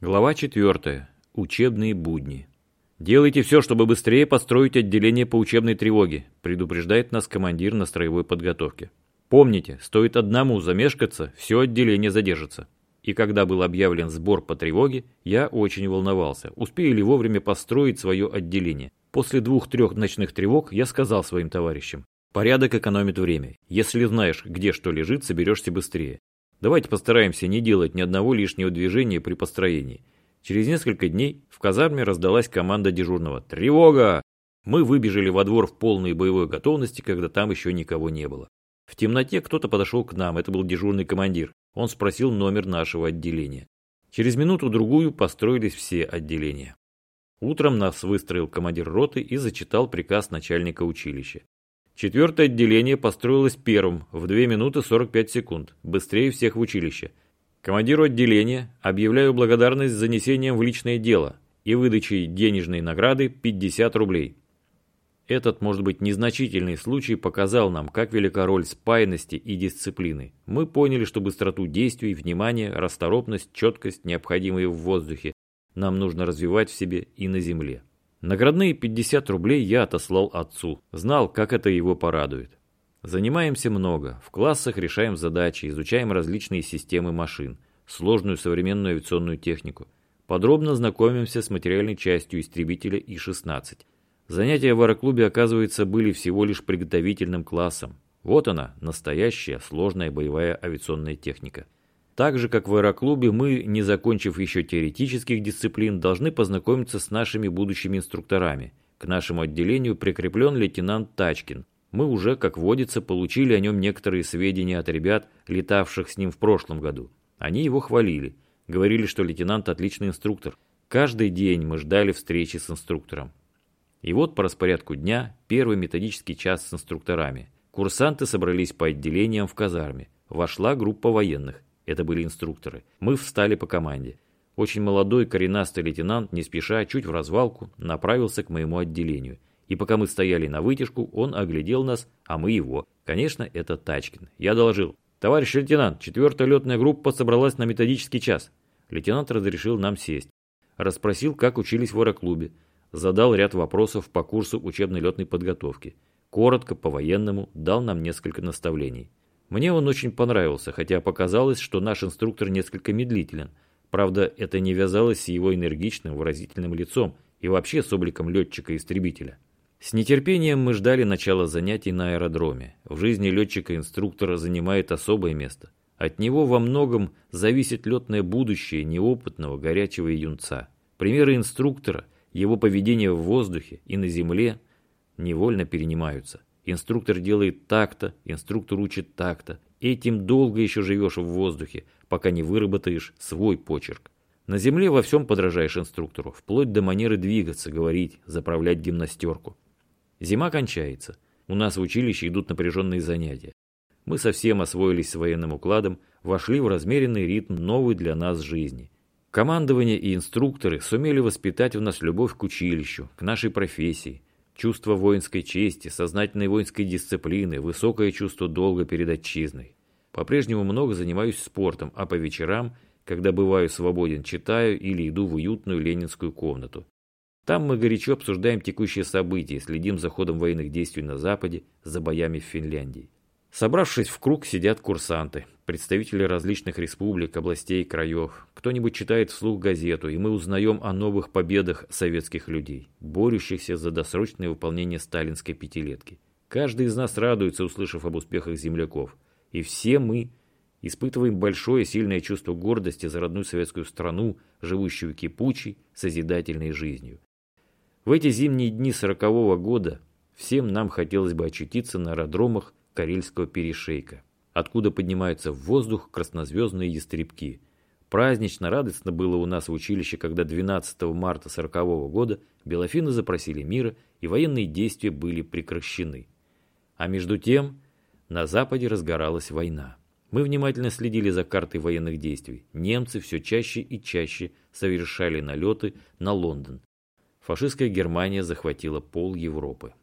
Глава 4. Учебные будни. «Делайте все, чтобы быстрее построить отделение по учебной тревоге», предупреждает нас командир на строевой подготовке. «Помните, стоит одному замешкаться, все отделение задержится». И когда был объявлен сбор по тревоге, я очень волновался, успею ли вовремя построить свое отделение. После двух-трех ночных тревог я сказал своим товарищам, порядок экономит время. Если знаешь, где что лежит, соберешься быстрее. Давайте постараемся не делать ни одного лишнего движения при построении. Через несколько дней в казарме раздалась команда дежурного «Тревога!». Мы выбежали во двор в полной боевой готовности, когда там еще никого не было. В темноте кто-то подошел к нам, это был дежурный командир. Он спросил номер нашего отделения. Через минуту-другую построились все отделения. Утром нас выстроил командир роты и зачитал приказ начальника училища. Четвертое отделение построилось первым в 2 минуты 45 секунд, быстрее всех в училище. Командиру отделения объявляю благодарность с занесением в личное дело и выдачей денежной награды 50 рублей. Этот, может быть, незначительный случай показал нам, как велика роль спаянности и дисциплины. Мы поняли, что быстроту действий, внимание, расторопность, четкость, необходимые в воздухе, нам нужно развивать в себе и на земле. Наградные 50 рублей я отослал отцу. Знал, как это его порадует. Занимаемся много. В классах решаем задачи, изучаем различные системы машин, сложную современную авиационную технику. Подробно знакомимся с материальной частью истребителя И-16. Занятия в аэроклубе, оказывается, были всего лишь приготовительным классом. Вот она, настоящая сложная боевая авиационная техника. Так же, как в аэроклубе, мы, не закончив еще теоретических дисциплин, должны познакомиться с нашими будущими инструкторами. К нашему отделению прикреплен лейтенант Тачкин. Мы уже, как водится, получили о нем некоторые сведения от ребят, летавших с ним в прошлом году. Они его хвалили. Говорили, что лейтенант отличный инструктор. Каждый день мы ждали встречи с инструктором. И вот по распорядку дня первый методический час с инструкторами. Курсанты собрались по отделениям в казарме. Вошла группа военных. Это были инструкторы. Мы встали по команде. Очень молодой коренастый лейтенант, не спеша, чуть в развалку, направился к моему отделению. И пока мы стояли на вытяжку, он оглядел нас, а мы его. Конечно, это Тачкин. Я доложил. «Товарищ лейтенант, четвертая летная группа собралась на методический час». Лейтенант разрешил нам сесть. Расспросил, как учились в аэроклубе. Задал ряд вопросов по курсу учебной летной подготовки. Коротко, по-военному, дал нам несколько наставлений. Мне он очень понравился, хотя показалось, что наш инструктор несколько медлителен. Правда, это не вязалось с его энергичным, выразительным лицом и вообще с обликом летчика-истребителя. С нетерпением мы ждали начала занятий на аэродроме. В жизни летчика-инструктора занимает особое место. От него во многом зависит летное будущее неопытного горячего юнца. Примеры инструктора, его поведение в воздухе и на земле невольно перенимаются. Инструктор делает так-то, инструктор учит так-то. Этим долго еще живешь в воздухе, пока не выработаешь свой почерк. На земле во всем подражаешь инструктору, вплоть до манеры двигаться, говорить, заправлять гимнастерку. Зима кончается. У нас в училище идут напряженные занятия. Мы совсем освоились с военным укладом, вошли в размеренный ритм новой для нас жизни. Командование и инструкторы сумели воспитать в нас любовь к училищу, к нашей профессии, чувство воинской чести, сознательной воинской дисциплины, высокое чувство долга перед отчизной. По-прежнему много занимаюсь спортом, а по вечерам, когда бываю свободен, читаю или иду в уютную ленинскую комнату. Там мы горячо обсуждаем текущие события, следим за ходом военных действий на Западе, за боями в Финляндии. Собравшись в круг, сидят курсанты, представители различных республик, областей, краев. Кто-нибудь читает вслух газету, и мы узнаем о новых победах советских людей, борющихся за досрочное выполнение сталинской пятилетки. Каждый из нас радуется, услышав об успехах земляков. И все мы испытываем большое сильное чувство гордости за родную советскую страну, живущую кипучей, созидательной жизнью. В эти зимние дни сорокового года всем нам хотелось бы очутиться на аэродромах Карельского перешейка, откуда поднимаются в воздух краснозвездные ястребки. Празднично радостно было у нас в училище, когда 12 марта 40 -го года Белофины запросили мира и военные действия были прекращены. А между тем на Западе разгоралась война. Мы внимательно следили за картой военных действий. Немцы все чаще и чаще совершали налеты на Лондон. Фашистская Германия захватила пол Европы.